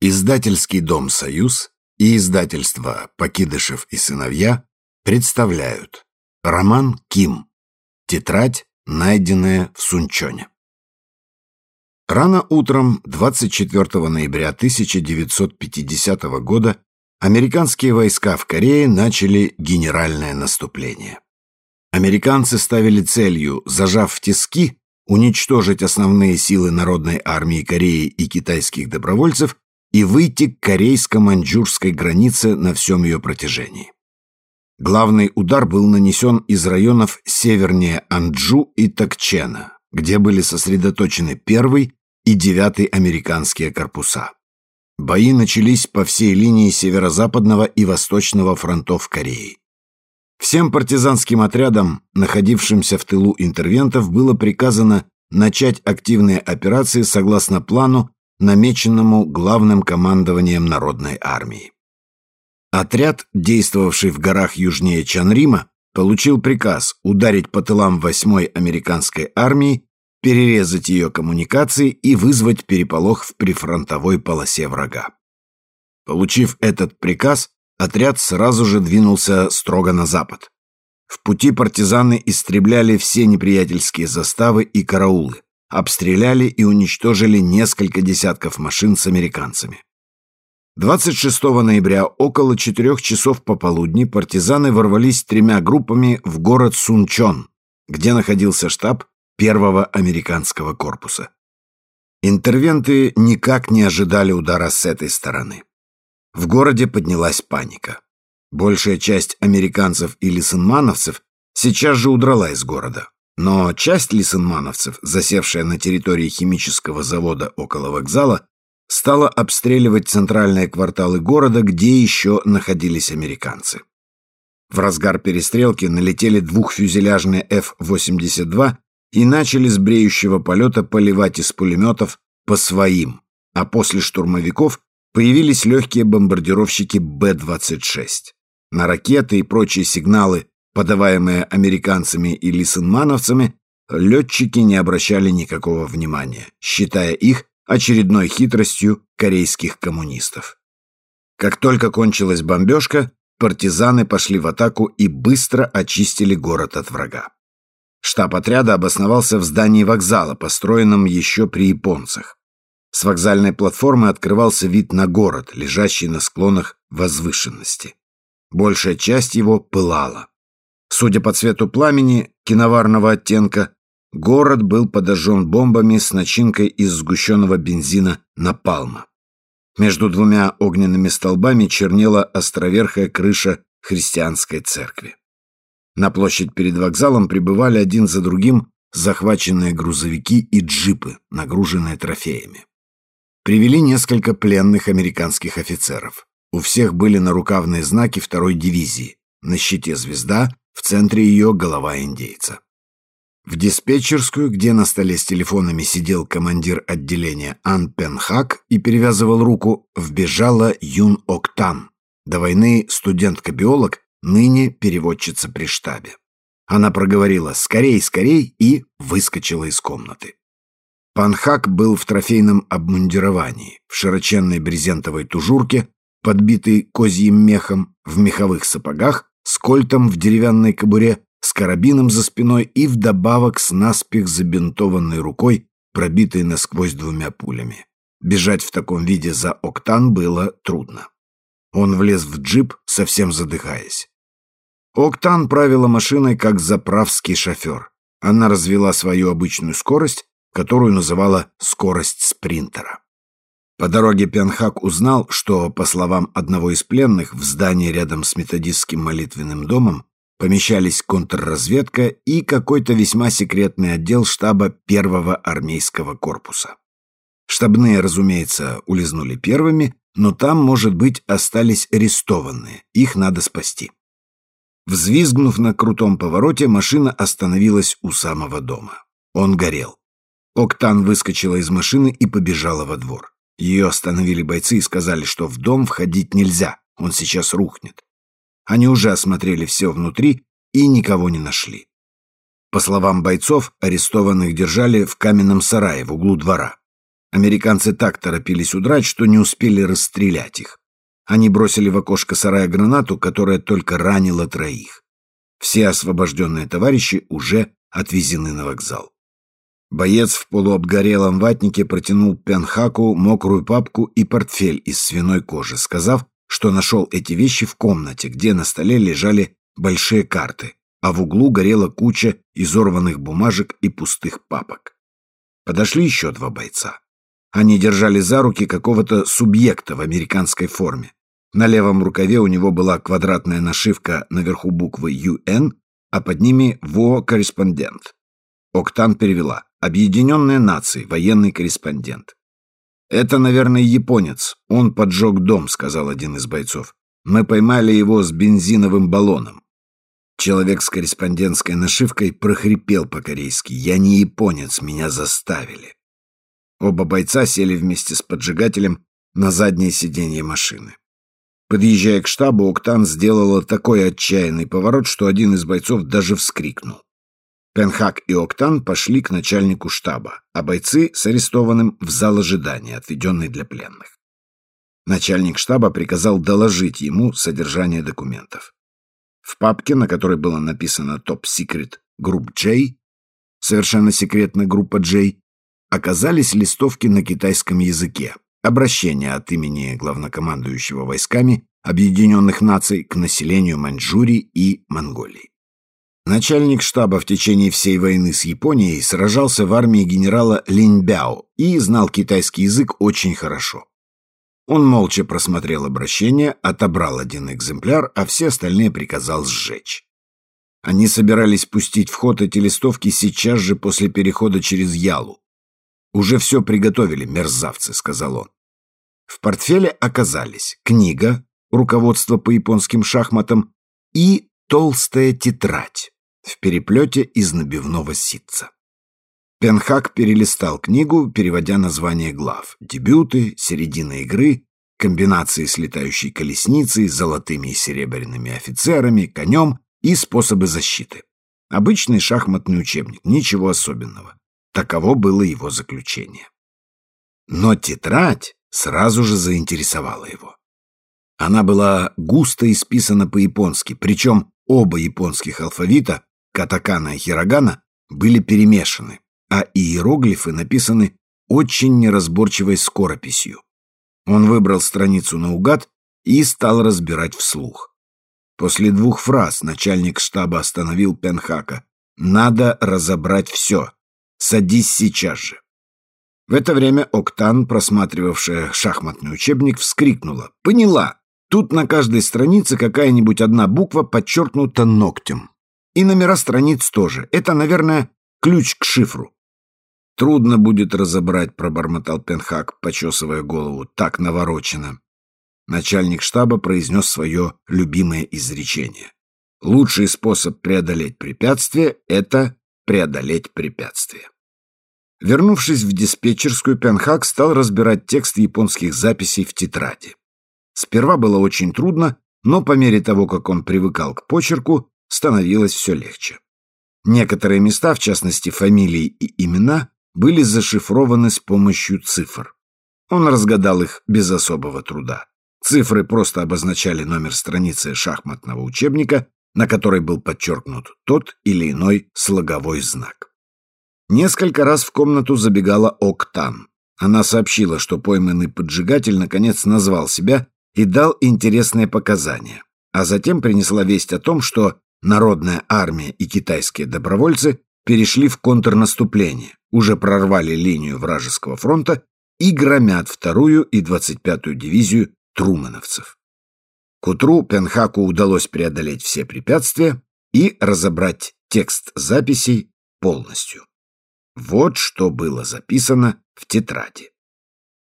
Издательский дом «Союз» и издательство «Покидышев и сыновья» представляют роман «Ким. Тетрадь, найденная в Сунчоне». Рано утром 24 ноября 1950 года американские войска в Корее начали генеральное наступление. Американцы ставили целью, зажав в тиски, уничтожить основные силы Народной армии Кореи и китайских добровольцев и выйти к корейско-маньчжурской границе на всем ее протяжении. Главный удар был нанесен из районов севернее Анджу и Такчена, где были сосредоточены первый и девятый американские корпуса. Бои начались по всей линии северо-западного и восточного фронтов Кореи. Всем партизанским отрядам, находившимся в тылу интервентов, было приказано начать активные операции согласно плану, намеченному главным командованием Народной армии. Отряд, действовавший в горах южнее Чанрима, получил приказ ударить по тылам 8-й американской армии, перерезать ее коммуникации и вызвать переполох в прифронтовой полосе врага. Получив этот приказ, отряд сразу же двинулся строго на запад. В пути партизаны истребляли все неприятельские заставы и караулы, обстреляли и уничтожили несколько десятков машин с американцами. 26 ноября около 4 часов пополудни партизаны ворвались тремя группами в город Сунчон, где находился штаб первого американского корпуса. Интервенты никак не ожидали удара с этой стороны. В городе поднялась паника. Большая часть американцев и лисенмановцев сейчас же удрала из города. Но часть лисенмановцев, засевшая на территории химического завода около вокзала, стала обстреливать центральные кварталы города, где еще находились американцы. В разгар перестрелки налетели двухфюзеляжные F-82 и начали с бреющего полета поливать из пулеметов по своим, а после штурмовиков появились легкие бомбардировщики Б-26. На ракеты и прочие сигналы подаваемые американцами и лисенмановцами, летчики не обращали никакого внимания, считая их очередной хитростью корейских коммунистов. Как только кончилась бомбежка, партизаны пошли в атаку и быстро очистили город от врага. Штаб отряда обосновался в здании вокзала, построенном еще при японцах. С вокзальной платформы открывался вид на город, лежащий на склонах возвышенности. Большая часть его пылала. Судя по цвету пламени киноварного оттенка, город был подожжен бомбами с начинкой из сгущенного бензина напалма. Между двумя огненными столбами чернела островерхая крыша христианской церкви. На площадь перед вокзалом прибывали один за другим захваченные грузовики и джипы, нагруженные трофеями. Привели несколько пленных американских офицеров. У всех были нарукавные знаки второй дивизии. На щите звезда, в центре ее голова индейца. В диспетчерскую, где на столе с телефонами сидел командир отделения Ан Пенхак и перевязывал руку, вбежала Юн Октан, до войны студентка-биолог, ныне переводчица при штабе. Она проговорила «скорей, скорей» и выскочила из комнаты. Панхак был в трофейном обмундировании, в широченной брезентовой тужурке, подбитой козьим мехом, в меховых сапогах с кольтом в деревянной кобуре, с карабином за спиной и вдобавок с наспех забинтованной рукой, пробитой насквозь двумя пулями. Бежать в таком виде за Октан было трудно. Он влез в джип, совсем задыхаясь. Октан правила машиной как заправский шофер. Она развела свою обычную скорость, которую называла скорость спринтера. По дороге Пенхак узнал, что, по словам одного из пленных, в здании рядом с методистским молитвенным домом помещались контрразведка и какой-то весьма секретный отдел штаба первого армейского корпуса. Штабные, разумеется, улизнули первыми, но там, может быть, остались арестованные, их надо спасти. Взвизгнув на крутом повороте, машина остановилась у самого дома. Он горел. Октан выскочила из машины и побежала во двор. Ее остановили бойцы и сказали, что в дом входить нельзя, он сейчас рухнет. Они уже осмотрели все внутри и никого не нашли. По словам бойцов, арестованных держали в каменном сарае в углу двора. Американцы так торопились удрать, что не успели расстрелять их. Они бросили в окошко сарая гранату, которая только ранила троих. Все освобожденные товарищи уже отвезены на вокзал. Боец в полуобгорелом ватнике протянул Пенхаку мокрую папку и портфель из свиной кожи, сказав, что нашел эти вещи в комнате, где на столе лежали большие карты, а в углу горела куча изорванных бумажек и пустых папок. Подошли еще два бойца. Они держали за руки какого-то субъекта в американской форме. На левом рукаве у него была квадратная нашивка наверху буквы «ЮН», а под ними «ВО-корреспондент». Октан перевела «Объединенные нации, военный корреспондент». «Это, наверное, японец. Он поджег дом», — сказал один из бойцов. «Мы поймали его с бензиновым баллоном». Человек с корреспондентской нашивкой прохрипел по-корейски. «Я не японец, меня заставили». Оба бойца сели вместе с поджигателем на заднее сиденье машины. Подъезжая к штабу, Октан сделала такой отчаянный поворот, что один из бойцов даже вскрикнул. Пенхак и Октан пошли к начальнику штаба, а бойцы с арестованным в зал ожидания, отведенный для пленных. Начальник штаба приказал доложить ему содержание документов. В папке, на которой было написано «Top Secret Group J», совершенно секретная группа J, оказались листовки на китайском языке, обращение от имени главнокомандующего войсками Объединенных Наций к населению Маньчжурии и Монголии. Начальник штаба в течение всей войны с Японией сражался в армии генерала Линь Бяо и знал китайский язык очень хорошо. Он молча просмотрел обращение, отобрал один экземпляр, а все остальные приказал сжечь. Они собирались пустить в ход эти листовки сейчас же после перехода через Ялу. «Уже все приготовили, мерзавцы», — сказал он. В портфеле оказались книга, руководство по японским шахматам и толстая тетрадь в переплете из набивного ситца. Пенхак перелистал книгу, переводя название глав. Дебюты, середина игры, комбинации с летающей колесницей, золотыми и серебряными офицерами, конем и способы защиты. Обычный шахматный учебник, ничего особенного. Таково было его заключение. Но тетрадь сразу же заинтересовала его. Она была густо исписана по-японски, причем оба японских алфавита, катакана и хирогана, были перемешаны, а иероглифы написаны очень неразборчивой скорописью. Он выбрал страницу наугад и стал разбирать вслух. После двух фраз начальник штаба остановил Пенхака. «Надо разобрать все. Садись сейчас же». В это время Октан, просматривавшая шахматный учебник, вскрикнула. «Поняла! Тут на каждой странице какая-нибудь одна буква подчеркнута ногтем. И номера страниц тоже. Это, наверное, ключ к шифру». «Трудно будет разобрать», — пробормотал Пенхак, почесывая голову. «Так наворочено». Начальник штаба произнес свое любимое изречение. «Лучший способ преодолеть препятствие — это преодолеть препятствие». Вернувшись в диспетчерскую, Пенхак стал разбирать текст японских записей в тетради. Сперва было очень трудно, но по мере того, как он привыкал к почерку, становилось все легче. Некоторые места, в частности фамилии и имена, были зашифрованы с помощью цифр. Он разгадал их без особого труда. Цифры просто обозначали номер страницы шахматного учебника, на которой был подчеркнут тот или иной слоговой знак. Несколько раз в комнату забегала Октан. Она сообщила, что пойманный поджигатель наконец назвал себя и дал интересные показания, а затем принесла весть о том, что Народная армия и китайские добровольцы перешли в контрнаступление, уже прорвали линию вражеского фронта и громят вторую и двадцать пятую дивизию трумановцев. К утру Пенхаку удалось преодолеть все препятствия и разобрать текст записей полностью. Вот что было записано в тетради.